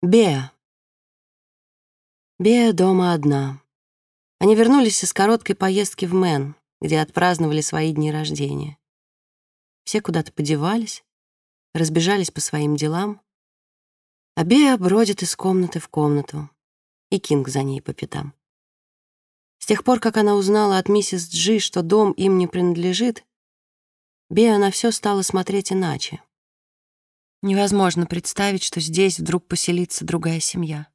Беа. Беа дома одна. Они вернулись из короткой поездки в Мэн, где отпраздновали свои дни рождения. Все куда-то подевались, разбежались по своим делам, а Беа бродит из комнаты в комнату, и Кинг за ней по пятам. С тех пор, как она узнала от миссис Джи, что дом им не принадлежит, Беа на все стала смотреть иначе. Невозможно представить, что здесь вдруг поселится другая семья.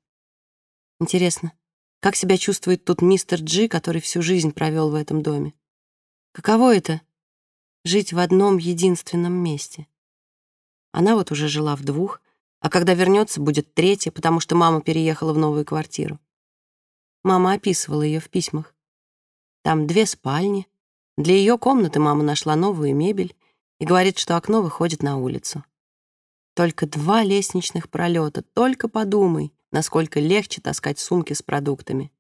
Интересно, как себя чувствует тут мистер Джи, который всю жизнь провел в этом доме? Каково это — жить в одном единственном месте? Она вот уже жила в двух, а когда вернется, будет третья, потому что мама переехала в новую квартиру. Мама описывала ее в письмах. Там две спальни. Для ее комнаты мама нашла новую мебель и говорит, что окно выходит на улицу. Только два лестничных пролета. Только подумай, насколько легче таскать сумки с продуктами.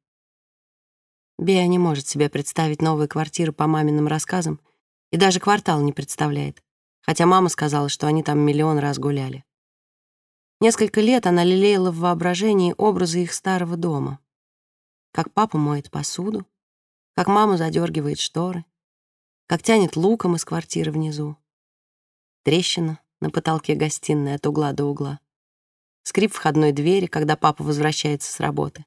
Беа не может себе представить новые квартиры по маминым рассказам и даже квартал не представляет, хотя мама сказала, что они там миллион раз гуляли. Несколько лет она лелеяла в воображении образы их старого дома. Как папа моет посуду, как мама задергивает шторы, как тянет луком из квартиры внизу. Трещина на потолке гостиной от угла до угла. Скрип входной двери, когда папа возвращается с работы.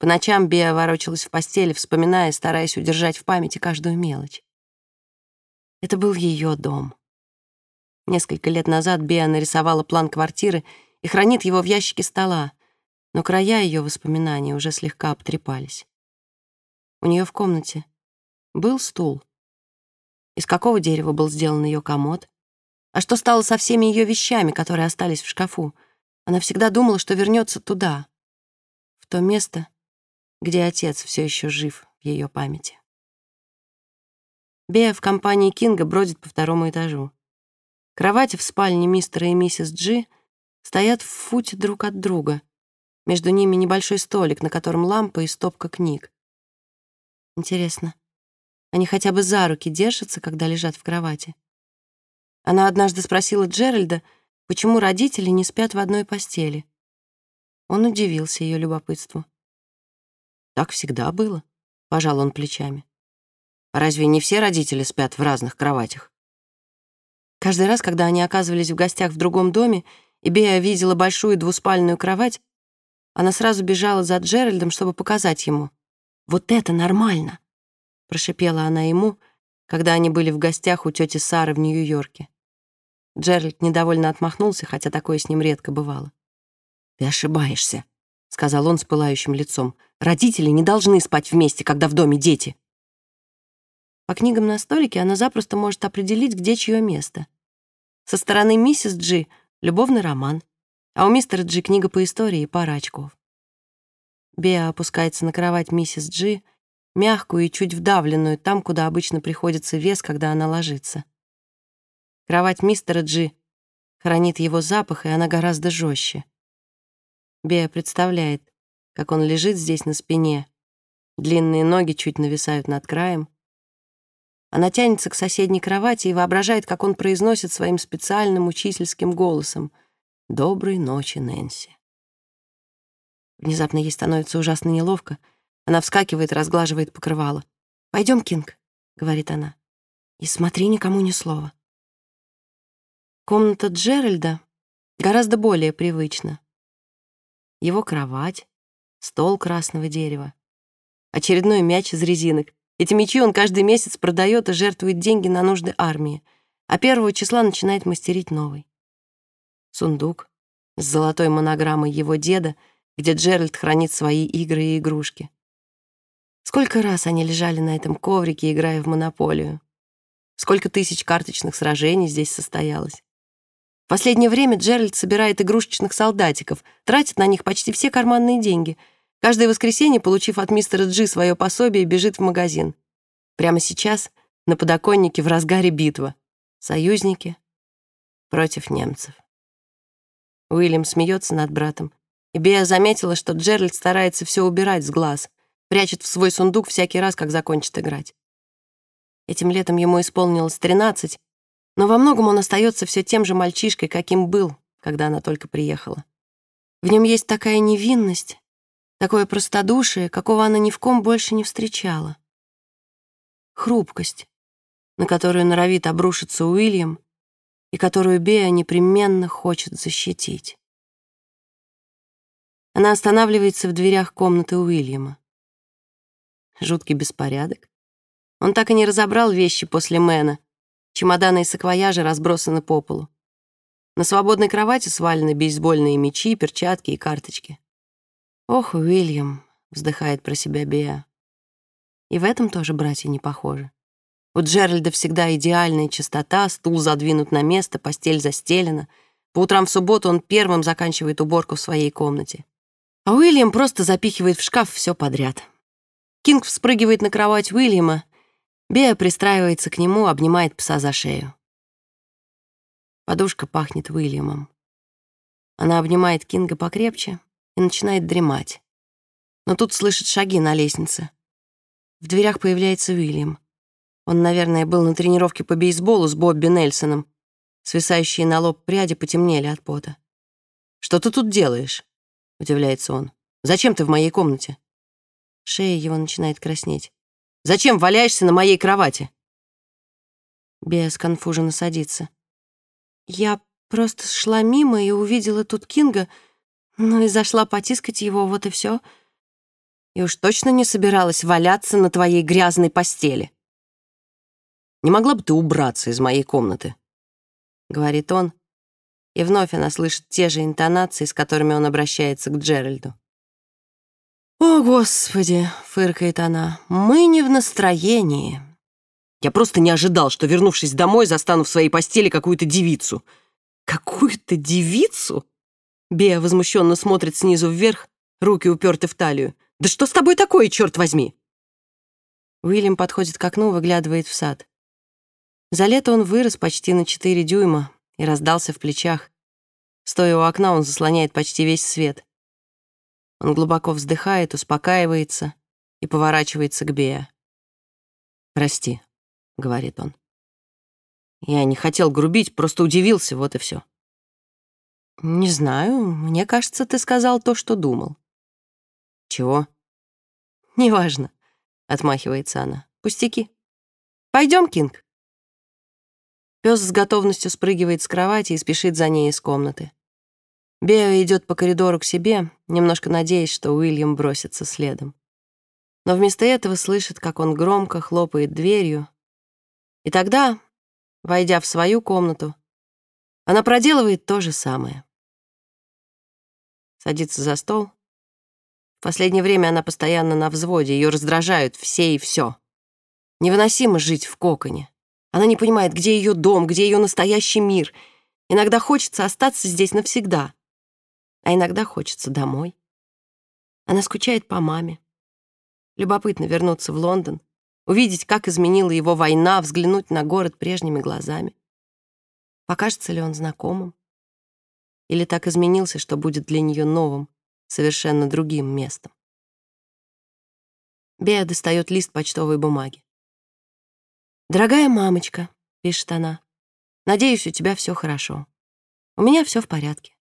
По ночам Беа ворочалась в постели, вспоминая, стараясь удержать в памяти каждую мелочь. Это был ее дом. Несколько лет назад Беа нарисовала план квартиры и хранит его в ящике стола, но края ее воспоминаний уже слегка обтрепались. У нее в комнате был стул. Из какого дерева был сделан ее комод? А что стало со всеми ее вещами, которые остались в шкафу? Она всегда думала, что вернется туда, в то место, где отец все еще жив в ее памяти. Бея в компании Кинга бродит по второму этажу. Кровати в спальне мистера и миссис Джи стоят в футе друг от друга. Между ними небольшой столик, на котором лампа и стопка книг. Интересно, они хотя бы за руки держатся, когда лежат в кровати? Она однажды спросила Джеральда, почему родители не спят в одной постели. Он удивился ее любопытству. «Так всегда было», — пожал он плечами. «А разве не все родители спят в разных кроватях?» Каждый раз, когда они оказывались в гостях в другом доме, и Бея видела большую двуспальную кровать, она сразу бежала за Джеральдом, чтобы показать ему. «Вот это нормально!» — прошипела она ему, когда они были в гостях у тети Сары в Нью-Йорке. Джеральд недовольно отмахнулся, хотя такое с ним редко бывало. «Ты ошибаешься», — сказал он с пылающим лицом. «Родители не должны спать вместе, когда в доме дети». По книгам на столике она запросто может определить, где чье место. Со стороны миссис Джи — любовный роман, а у мистера Джи книга по истории и пара очков. Беа опускается на кровать миссис Джи, мягкую и чуть вдавленную, там, куда обычно приходится вес, когда она ложится. Кровать мистера Джи хранит его запах, и она гораздо жестче. Беа представляет, как он лежит здесь на спине. Длинные ноги чуть нависают над краем. Она тянется к соседней кровати и воображает, как он произносит своим специальным учительским голосом «Доброй ночи, Нэнси». Внезапно ей становится ужасно неловко. Она вскакивает, разглаживает покрывало. «Пойдем, Кинг», — говорит она, — «и смотри никому ни слова». Комната Джеральда гораздо более привычна. Его кровать, стол красного дерева, очередной мяч из резинок. Эти мячи он каждый месяц продает и жертвует деньги на нужды армии, а первого числа начинает мастерить новый. Сундук с золотой монограммой его деда, где Джеральд хранит свои игры и игрушки. Сколько раз они лежали на этом коврике, играя в монополию. Сколько тысяч карточных сражений здесь состоялось. В последнее время Джеральд собирает игрушечных солдатиков, тратит на них почти все карманные деньги. Каждое воскресенье, получив от мистера Джи свое пособие, бежит в магазин. Прямо сейчас на подоконнике в разгаре битва. Союзники против немцев. Уильям смеется над братом. И Бея заметила, что Джеральд старается все убирать с глаз, прячет в свой сундук всякий раз, как закончит играть. Этим летом ему исполнилось 13, но во многом он остается все тем же мальчишкой, каким был, когда она только приехала. В нем есть такая невинность, такое простодушие, какого она ни в ком больше не встречала. Хрупкость, на которую норовит обрушиться Уильям и которую Беа непременно хочет защитить. Она останавливается в дверях комнаты Уильяма. Жуткий беспорядок. Он так и не разобрал вещи после Мэна. Чемоданы и саквояжи разбросаны по полу. На свободной кровати свалены бейсбольные мячи, перчатки и карточки. «Ох, Уильям», — вздыхает про себя Беа. И в этом тоже братья не похожи. У Джеральда всегда идеальная чистота, стул задвинут на место, постель застелена. По утрам в субботу он первым заканчивает уборку в своей комнате. А Уильям просто запихивает в шкаф все подряд. Кинг вспрыгивает на кровать Уильяма, Беа пристраивается к нему, обнимает пса за шею. Подушка пахнет Уильямом. Она обнимает Кинга покрепче и начинает дремать. Но тут слышит шаги на лестнице. В дверях появляется Уильям. Он, наверное, был на тренировке по бейсболу с Бобби Нельсоном. Свисающие на лоб пряди потемнели от пота. «Что ты тут делаешь?» — удивляется он. «Зачем ты в моей комнате?» Шея его начинает краснеть. «Зачем валяешься на моей кровати?» Беа сконфуженно садится. Я просто шла мимо и увидела тут Кинга, ну и зашла потискать его, вот и все. И уж точно не собиралась валяться на твоей грязной постели. «Не могла бы ты убраться из моей комнаты?» — говорит он, и вновь она слышит те же интонации, с которыми он обращается к Джеральду. «О, Господи!» — фыркает она. «Мы не в настроении. Я просто не ожидал, что, вернувшись домой, застану в своей постели какую-то девицу. Какую-то девицу? Беа возмущенно смотрит снизу вверх, руки уперты в талию. Да что с тобой такое, черт возьми? Уильям подходит к окну, выглядывает в сад. За лето он вырос почти на 4 дюйма и раздался в плечах. Стоя у окна, он заслоняет почти весь свет. Он глубоко вздыхает, успокаивается и поворачивается к Беа. «Прости», — говорит он. Я не хотел грубить, просто удивился, вот и все. «Не знаю, мне кажется, ты сказал то, что думал». «Чего?» «Неважно», — отмахивается она. «Пустяки. Пойдем, Кинг». Пес с готовностью спрыгивает с кровати и спешит за ней из комнаты. Бео идет по коридору к себе, немножко надеясь, что Уильям бросится следом. Но вместо этого слышит, как он громко хлопает дверью, и тогда, войдя в свою комнату, она проделывает то же самое. Садится за стол. В последнее время она постоянно на взводе, ее раздражают все и все. Невыносимо жить в коконе. Она не понимает, где ее дом, где ее настоящий мир. Иногда хочется остаться здесь навсегда, а иногда хочется домой. Она скучает по маме. Любопытно вернуться в Лондон, увидеть, как изменила его война, взглянуть на город прежними глазами. Покажется ли он знакомым? Или так изменился, что будет для нее новым, совершенно другим местом? Беа достает лист почтовой бумаги. «Дорогая мамочка», — пишет она, — «надеюсь, у тебя все хорошо. У меня все в порядке».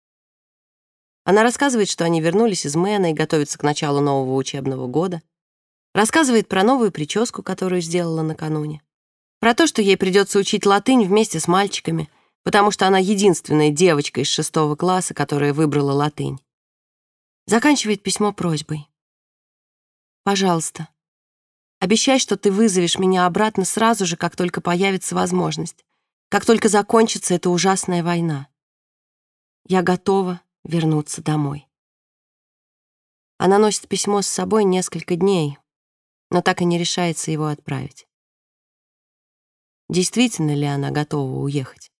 Она рассказывает, что они вернулись из Мэна и готовятся к началу нового учебного года. Рассказывает про новую прическу, которую сделала накануне. Про то, что ей придется учить латынь вместе с мальчиками, потому что она единственная девочка из шестого класса, которая выбрала латынь. Заканчивает письмо просьбой. «Пожалуйста, обещай, что ты вызовешь меня обратно сразу же, как только появится возможность, как только закончится эта ужасная война. Я готова вернуться домой». Она носит письмо с собой несколько дней, но так и не решается его отправить. Действительно ли она готова уехать?